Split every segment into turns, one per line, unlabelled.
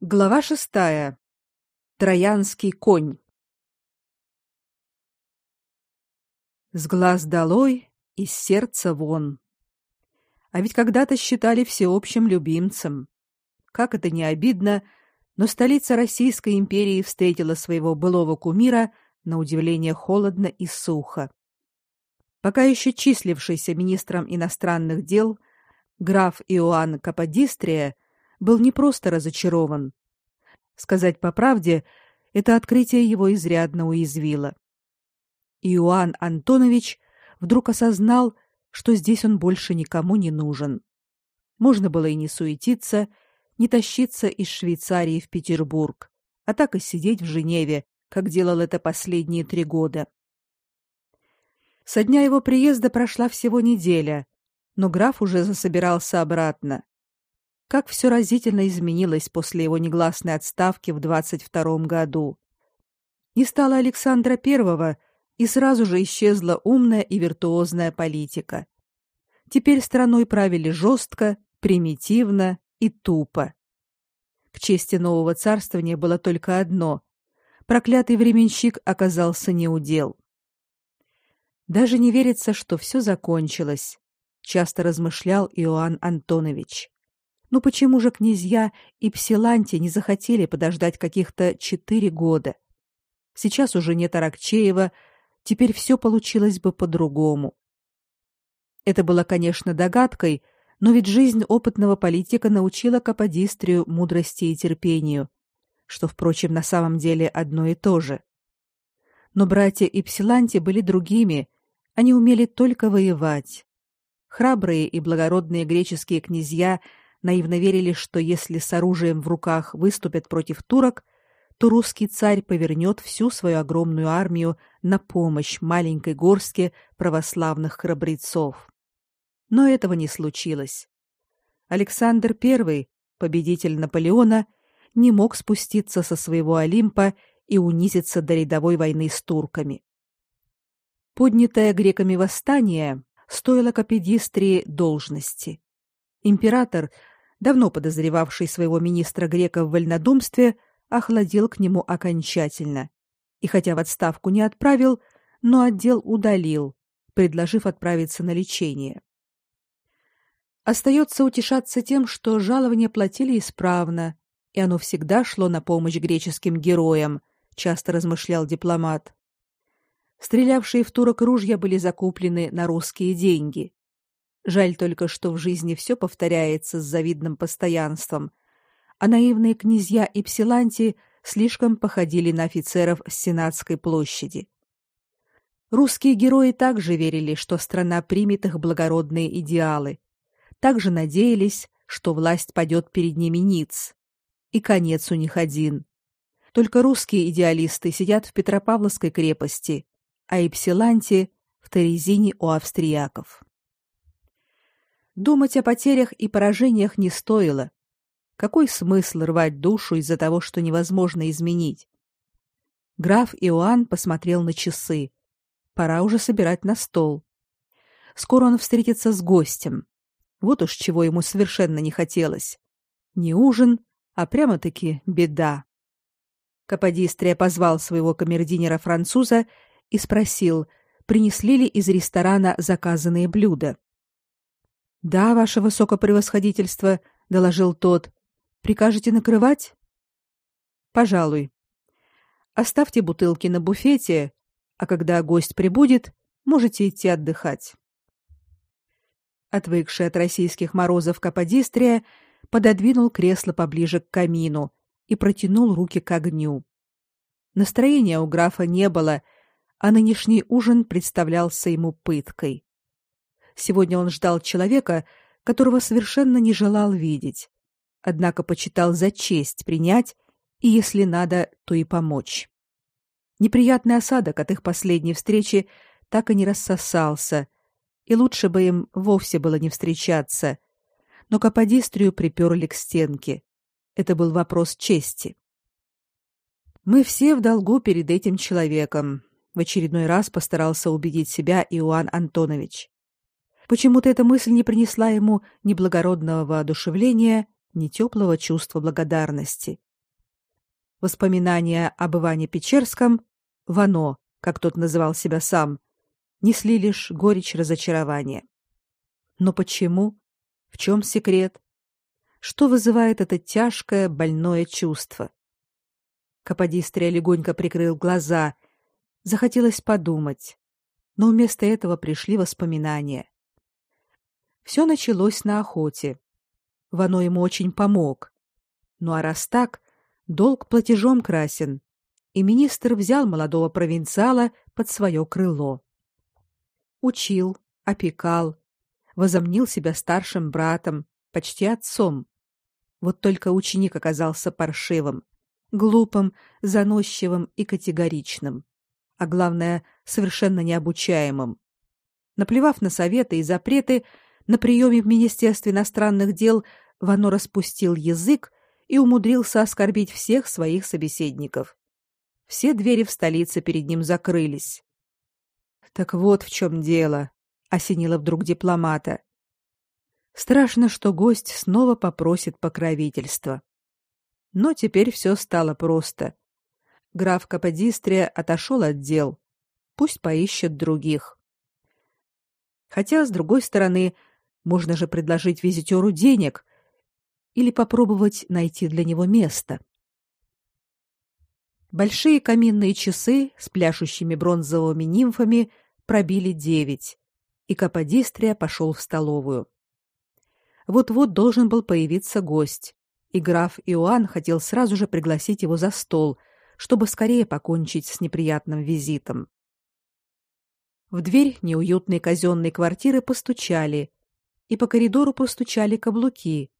Глава шестая. Троянский конь. С глаз долой, из сердца вон. А ведь когда-то считали всеобщим любимцем. Как это не обидно, но столица Российской империи встретила своего былого кумира на удивление холодно и сухо. Пока еще числившийся министром иностранных дел граф Иоанн Каподистрия был не просто разочарован. Сказать по правде, это открытие его изрядно уязвило. Иоанн Антонович вдруг осознал, что здесь он больше никому не нужен. Можно было и не суетиться, не тащиться из Швейцарии в Петербург, а так и сидеть в Женеве, как делал это последние три года. Со дня его приезда прошла всего неделя, но граф уже засобирался обратно. Как все разительно изменилось после его негласной отставки в 22 году. Не стало Александра I, и сразу же исчезла умная и виртуозная политика. Теперь страной правили жестко, примитивно и тупо. К чести нового царствования было только одно: проклятый временщик оказался неудел. Даже не верится, что все закончилось, часто размышлял Иоанн Антонович. Ну почему же князья и Псиланти не захотели подождать каких-то четыре года? Сейчас уже нет Аракчеева, теперь все получилось бы по-другому. Это было, конечно, догадкой, но ведь жизнь опытного политика научила Каподистрию мудрости и терпению, что, впрочем, на самом деле одно и то же. Но братья и Псиланти были другими, они умели только воевать. Храбрые и благородные греческие князья – наивно верили, что если с оружием в руках выступят против турок, то русский царь повернет всю свою огромную армию на помощь маленькой горстке православных храбрецов. Но этого не случилось. Александр I, победитель Наполеона, не мог спуститься со своего Олимпа и унизиться до рядовой войны с турками. Поднятое греками восстание стоило Капедистрии должности. Император, давно подозревавший своего министра грека в вольнодумстве, охладел к нему окончательно. И хотя в отставку не отправил, но отдел удалил, предложив отправиться на лечение. Остается утешаться тем, что жалования платили исправно, и оно всегда шло на помощь греческим героям, часто размышлял дипломат. Стрелявшие в турок ружья были закуплены на русские деньги. Жаль только, что в жизни все повторяется с завидным постоянством, а наивные князья и псиланти слишком походили на офицеров с Сенатской площади. Русские герои также верили, что страна примет их благородные идеалы, также надеялись, что власть падет перед ними ниц. И конец у них один. Только русские идеалисты сидят в Петропавловской крепости, а Ипсиланти в Терезине у австрияков. Думать о потерях и поражениях не стоило. Какой смысл рвать душу из-за того, что невозможно изменить? Граф Иоанн посмотрел на часы. Пора уже собирать на стол. Скоро он встретится с гостем. Вот уж чего ему совершенно не хотелось. Не ужин, а прямо-таки беда. Каподистрия позвал своего камердинера-француза и спросил, принесли ли из ресторана заказанные блюда. Да, ваше высокопревосходительство, доложил тот. Прикажете накрывать? Пожалуй. Оставьте бутылки на буфете, а когда гость прибудет, можете идти отдыхать. Отвыкший от российских морозов Каподистрия пододвинул кресло поближе к камину и протянул руки к огню. Настроения у графа не было, а нынешний ужин представлялся ему пыткой. Сегодня он ждал человека, которого совершенно не желал видеть. Однако почитал за честь принять и, если надо, то и помочь. Неприятный осадок от их последней встречи так и не рассосался, и лучше бы им вовсе было не встречаться. Но Каподистрию приперли к стенке. Это был вопрос чести. Мы все в долгу перед этим человеком, в очередной раз постарался убедить себя Иоанн Антонович. Почему-то эта мысль не принесла ему ни благородного воодушевления, ни теплого чувства благодарности. Воспоминания об Иване Печерском, Вано, как тот называл себя сам, несли лишь горечь разочарования. Но почему? В чем секрет? Что вызывает это тяжкое, больное чувство? Каподистрия легонько прикрыл глаза. Захотелось подумать. Но вместо этого пришли воспоминания. Все началось на охоте. Вано ему очень помог. Ну а раз так, долг платежом красен. И министр взял молодого провинциала под свое крыло. Учил, опекал, возомнил себя старшим братом, почти отцом. Вот только ученик оказался паршивым, глупым, заносчивым и категоричным, а главное, совершенно необучаемым. Наплевав на советы и запреты, на приеме в Министерстве иностранных дел Вано распустил язык и умудрился оскорбить всех своих собеседников. Все двери в столице перед ним закрылись. Так вот в чем дело, осенило вдруг дипломата. Страшно, что гость снова попросит покровительства. Но теперь все стало просто. Граф Каподистрия отошел от дел. Пусть поищет других. Хотя, с другой стороны, можно же предложить визитеру денег или попробовать найти для него место. Большие каминные часы с пляшущими бронзовыми нимфами пробили девять, и Каподистрия пошел в столовую. Вот-вот должен был появиться гость, и граф Иоанн хотел сразу же пригласить его за стол, чтобы скорее покончить с неприятным визитом. В дверь неуютной казенной квартиры постучали, и по коридору постучали каблуки.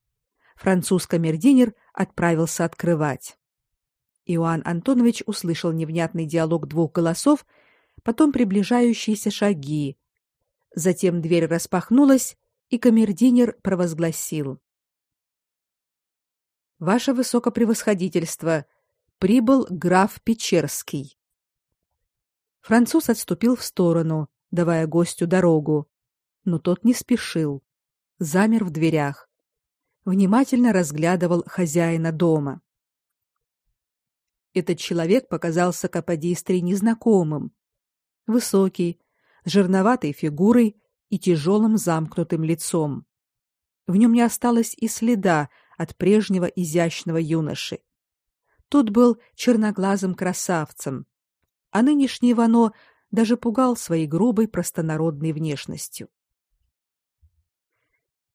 Француз камердинер отправился открывать. Иоанн Антонович услышал невнятный диалог двух голосов, потом приближающиеся шаги, Затем дверь распахнулась, и камердинер провозгласил: Ваше высокопревосходительство, прибыл граф Печерский. Француз отступил в сторону, давая гостю дорогу, но тот не спешил, замер в дверях, внимательно разглядывал хозяина дома. Этот человек показался Каподистре незнакомым. Высокий, с жирноватой фигурой и тяжелым замкнутым лицом. В нем не осталось и следа от прежнего изящного юноши. Тот был черноглазым красавцем, а нынешний Вано даже пугал своей грубой простонародной внешностью.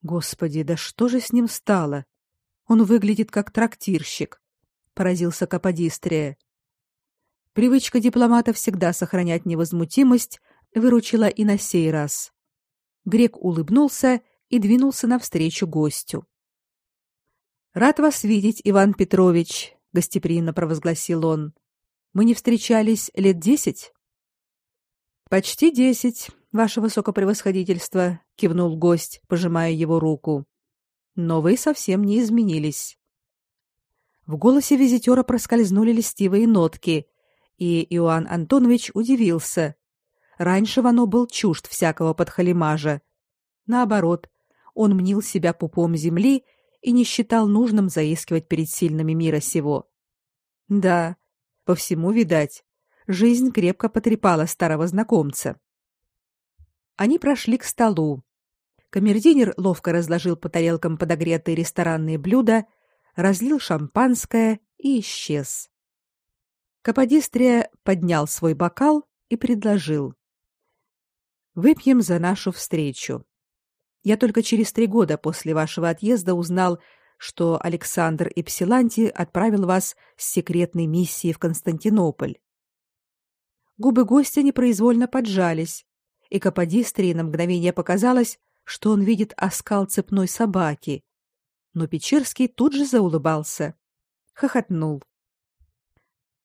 Господи, да что же с ним стало? Он выглядит как трактирщик, поразился Каподистрия. Привычка дипломата всегда сохранять невозмутимость выручила и на сей раз. Грек улыбнулся и двинулся навстречу гостю. Рад вас видеть, Иван Петрович, гостеприимно провозгласил он. Мы не встречались лет десять. Почти десять, ваше высокопревосходительство, кивнул гость, пожимая его руку. Но вы совсем не изменились. В голосе визитера проскользнули льстивые нотки, и Иоанн Антонович удивился, Раньше Вано был чужд всякого подхалимажа. Наоборот, он мнил себя пупом земли и не считал нужным заискивать перед сильными мира сего. Да, по всему видать, жизнь крепко потрепала старого знакомца. Они прошли к столу. Камердинер ловко разложил по тарелкам подогретые ресторанные блюда, разлил шампанское и исчез. Каподистрия поднял свой бокал и предложил: Выпьем за нашу встречу. Я только через три года после вашего отъезда узнал, что Александр Ипсиланти отправил вас с секретной миссией в Константинополь. Губы гостя непроизвольно поджались, и Каподистрии на мгновение показалось, что он видит оскал цепной собаки. Но Печерский тут же заулыбался, хохотнул.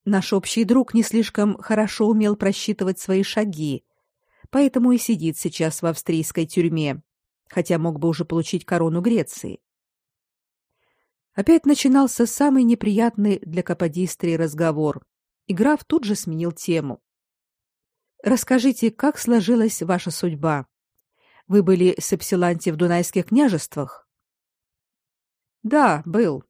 Наш общий друг не слишком хорошо умел просчитывать свои шаги, поэтому и сидит сейчас в австрийской тюрьме, хотя мог бы уже получить корону Греции. Опять начинался самый неприятный для Каподистрии разговор, и граф тут же сменил тему. Расскажите, как сложилась ваша судьба? Вы были с Эпсиланти в Дунайских княжествах? Да, был.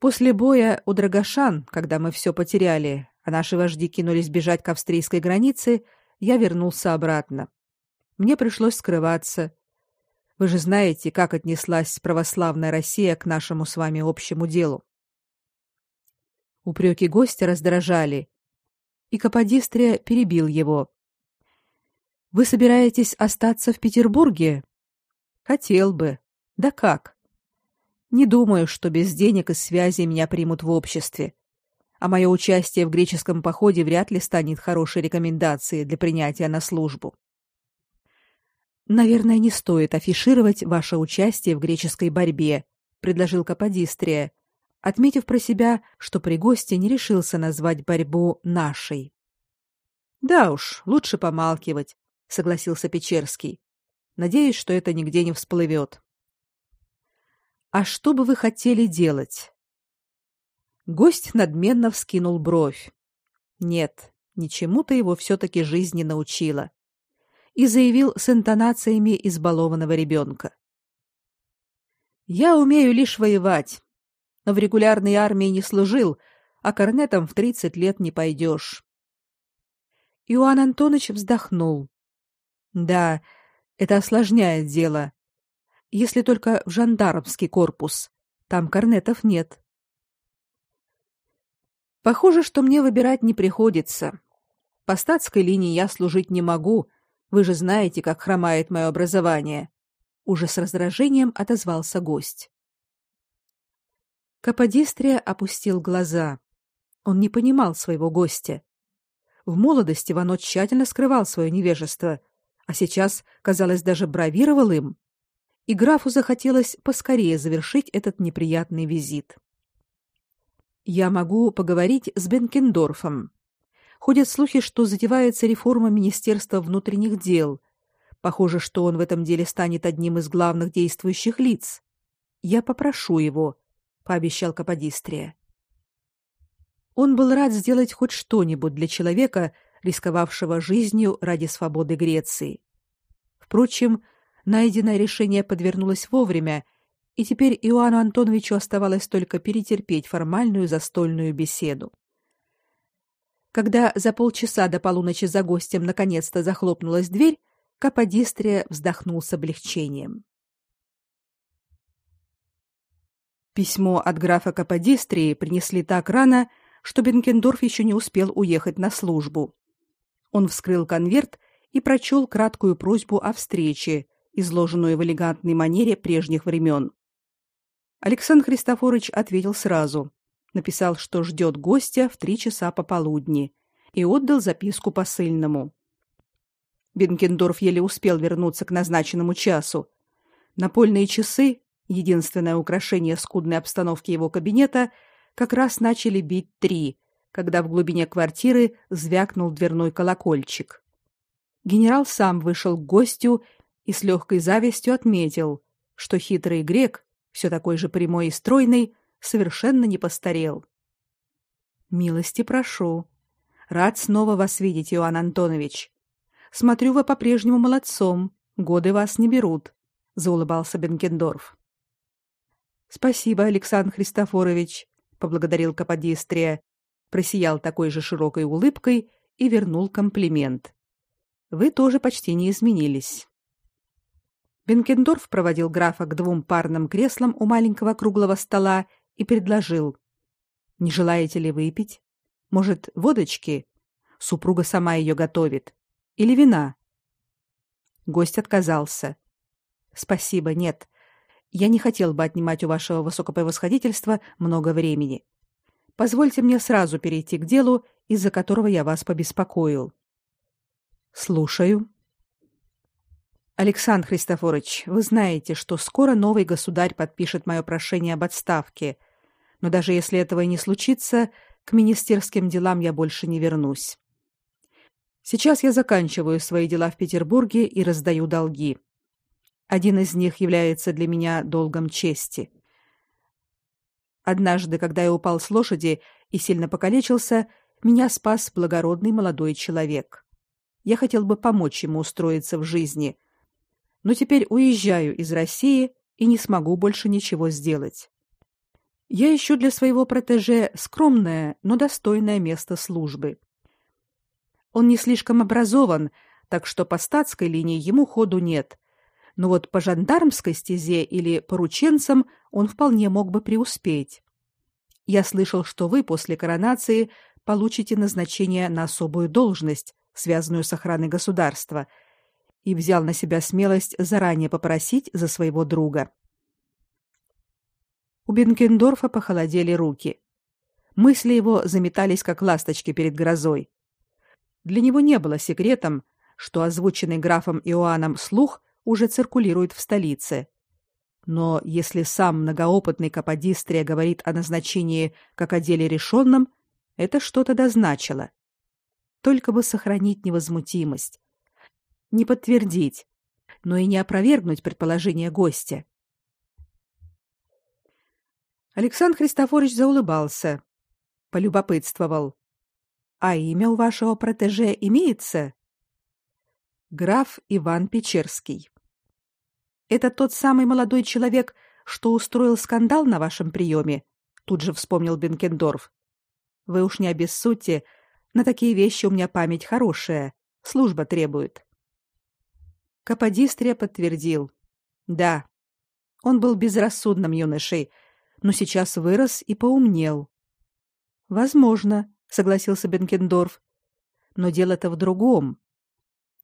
После боя у Драгошан, когда мы все потеряли, а наши вожди кинулись бежать к австрийской границе, я вернулся обратно. Мне пришлось скрываться. Вы же знаете, как отнеслась православная Россия к нашему с вами общему делу. Упреки гостя раздражали, и Каподистрия перебил его. Вы собираетесь остаться в Петербурге? Хотел бы. Да как? Не думаю, что без денег и связей меня примут в обществе. А мое участие в греческом походе вряд ли станет хорошей рекомендацией для принятия на службу. Наверное, не стоит афишировать ваше участие в греческой борьбе, предложил Каподистрия, отметив про себя, что при госте не решился назвать борьбу нашей. Да уж, лучше помалкивать, согласился Печерский. Надеюсь, что это нигде не всплывет. А что бы вы хотели делать? Гость надменно вскинул бровь. Нет, ничему-то его все таки жизнь не научила. И заявил с интонациями избалованного ребенка. Я умею лишь воевать но в регулярной армии не служил, а корнетом в тридцать лет не пойдешь. Иоанн Антонович вздохнул. Да, это осложняет дело. Если только в жандармский корпус. Там корнетов нет. Похоже, что мне выбирать не приходится. По статской линии я служить не могу. Вы же знаете, как хромает мое образование. Уже с раздражением отозвался гость. Каподистрия опустил глаза. Он не понимал своего гостя. В молодости Вано тщательно скрывал свое невежество, а сейчас, казалось, даже бравировал им. И графу захотелось поскорее завершить этот неприятный визит. Я могу поговорить с Бенкендорфом. Ходят слухи, что затевается реформа Министерства внутренних дел. Похоже, что он в этом деле станет одним из главных действующих лиц. Я попрошу его, пообещал Каподистрия. Он был рад сделать хоть что-нибудь для человека, рисковавшего жизнью ради свободы Греции. Впрочем, найденное решение подвернулось вовремя, и теперь Иоанну Антоновичу оставалось только перетерпеть формальную застольную беседу. Когда за полчаса до полуночи за гостем наконец-то захлопнулась дверь, Каподистрия вздохнул с облегчением. Письмо от графа Каподистрии принесли так рано, что Бенкендорф еще не успел уехать на службу. Он вскрыл конверт и прочел краткую просьбу о встрече, изложенную в элегантной манере прежних времен. Александр Христофорович ответил сразу. Написал, что ждет гостя в три часа пополудни, и отдал записку посыльному. Бенкендорф еле успел вернуться к назначенному часу. Напольные часы единственное украшение скудной обстановки его кабинета, как раз начали бить три, когда в глубине квартиры звякнул дверной колокольчик. Генерал сам вышел к гостю и с легкой завистью отметил, что хитрый грек, все такой же прямой и стройный, совершенно не постарел. Милости прошу. Рад снова вас видеть, Иоанн Антонович. Смотрю, вы по-прежнему молодцом. Годы вас не берут, заулыбался Бенкендорф. Спасибо, Александр Христофорович, поблагодарил Каподистрия, просиял такой же широкой улыбкой и вернул комплимент. Вы тоже почти не изменились. Бенкендорф проводил графа к двум парным креслам у маленького круглого стола и предложил: "Не желаете ли выпить? Может, водочки? Супруга сама ее готовит. Или вина?" Гость отказался. "Спасибо, нет. Я не хотел бы отнимать у вашего высокопревосходительства много времени. Позвольте мне сразу перейти к делу, из-за которого я вас побеспокоил. Слушаю. Александр Христофорович, вы знаете, что скоро новый государь подпишет мое прошение об отставке. Но даже если этого и не случится, к министерским делам я больше не вернусь. Сейчас я заканчиваю свои дела в Петербурге и раздаю долги. Один из них является для меня долгом чести. Однажды, когда я упал с лошади и сильно покалечился, меня спас благородный молодой человек. Я хотел бы помочь ему устроиться в жизни, но теперь уезжаю из России и не смогу больше ничего сделать. Я ищу для своего протеже скромное, но достойное место службы. Он не слишком образован, так что по статской линии ему ходу нет. Но вот по жандармской стезе или порученцам он вполне мог бы преуспеть. Я слышал, что вы после коронации получите назначение на особую должность, связанную с охраной государства, и взял на себя смелость заранее попросить за своего друга. У Бенкендорфа похолодели руки. Мысли его заметались как ласточки перед грозой. Для него не было секретом, что озвученный графом Иоанном слух уже циркулирует в столице. Но если сам многоопытный Каподистрия говорит о назначении как о деле решенном, это что-то дозначило. Только бы сохранить невозмутимость, не подтвердить, но и не опровергнуть предположение гостя. Александр Христофорович заулыбался, полюбопытствовал: "А имя у вашего протеже имеется?" Граф Иван Печерский. Это тот самый молодой человек, что устроил скандал на вашем приеме?» Тут же вспомнил Бенкендорф. Вы уж не обессудьте, на такие вещи у меня память хорошая, служба требует. Каподистрия подтвердил. Да. Он был безрассудным юношей, но сейчас вырос и поумнел. Возможно, согласился Бенкендорф. Но дело-то в другом.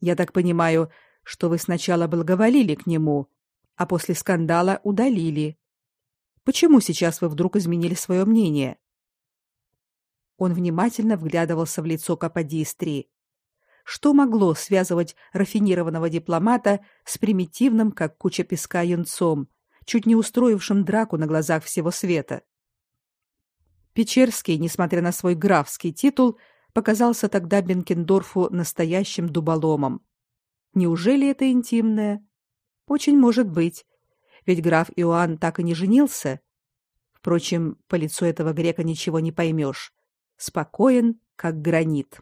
Я так понимаю, что вы сначала благоволили к нему, а после скандала удалили. Почему сейчас вы вдруг изменили свое мнение? Он внимательно вглядывался в лицо Каподистрии. Что могло связывать рафинированного дипломата с примитивным, как куча песка, юнцом, чуть не устроившим драку на глазах всего света? Печерский, несмотря на свой графский титул, показался тогда Бенкендорфу настоящим дуболомом. Неужели это интимное? Очень может быть. Ведь граф Иоанн так и не женился. Впрочем, по лицу этого грека ничего не поймешь. Спокоен, как гранит.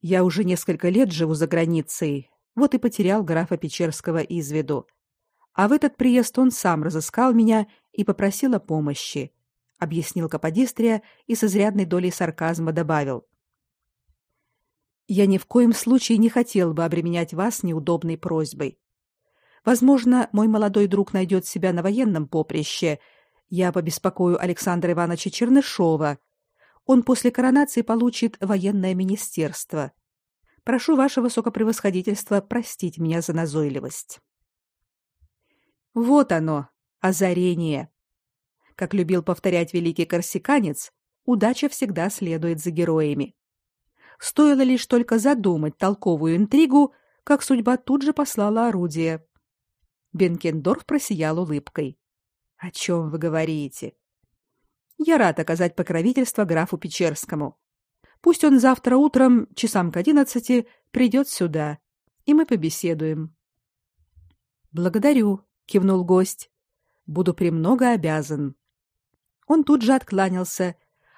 Я уже несколько лет живу за границей, вот и потерял графа Печерского из виду. А в этот приезд он сам разыскал меня и попросил о помощи, объяснил Каподистрия и с изрядной долей сарказма добавил: я ни в коем случае не хотел бы обременять вас неудобной просьбой. Возможно, мой молодой друг найдет себя на военном поприще. Я побеспокою Александра Ивановича Чернышова. Он после коронации получит военное министерство. Прошу ваше высокопревосходительство простить меня за назойливость. Вот оно, озарение. Как любил повторять великий корсиканец, удача всегда следует за героями. Стоило лишь только задумать толковую интригу, как судьба тут же послала орудие. Бенкендорф просиял улыбкой. О чем вы говорите? Я рад оказать покровительство графу Печерскому. Пусть он завтра утром, часам к одиннадцати, придет сюда, и мы побеседуем. Благодарю, кивнул гость. Буду премного обязан. Он тут же откланялся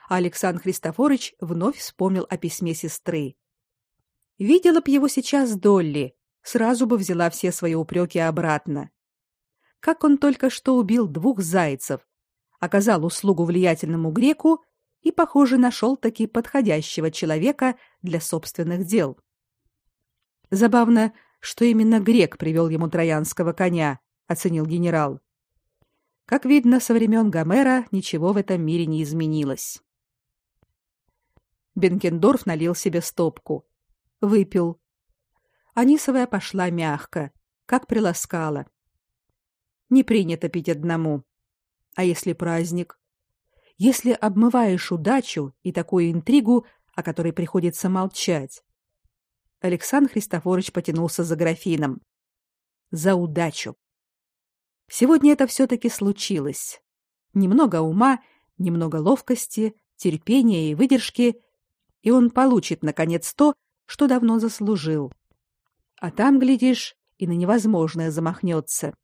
Александр Христофорович вновь вспомнил о письме сестры. Видела б его сейчас Долли, сразу бы взяла все свои упреки обратно. Как он только что убил двух зайцев, оказал услугу влиятельному греку и, похоже, нашел таки подходящего человека для собственных дел. Забавно, что именно грек привел ему троянского коня, оценил генерал. Как видно, со времен Гомера ничего в этом мире не изменилось. Бенкендорф налил себе стопку. Выпил. Анисовая пошла мягко, как приласкала. Не принято пить одному. А если праздник? Если обмываешь удачу и такую интригу, о которой приходится молчать. Александр Христофорович потянулся за графином. За удачу. Сегодня это все таки случилось. Немного ума, немного ловкости, терпения и выдержки, и он получит наконец то, что давно заслужил. А там глядишь, и на невозможное замахнется.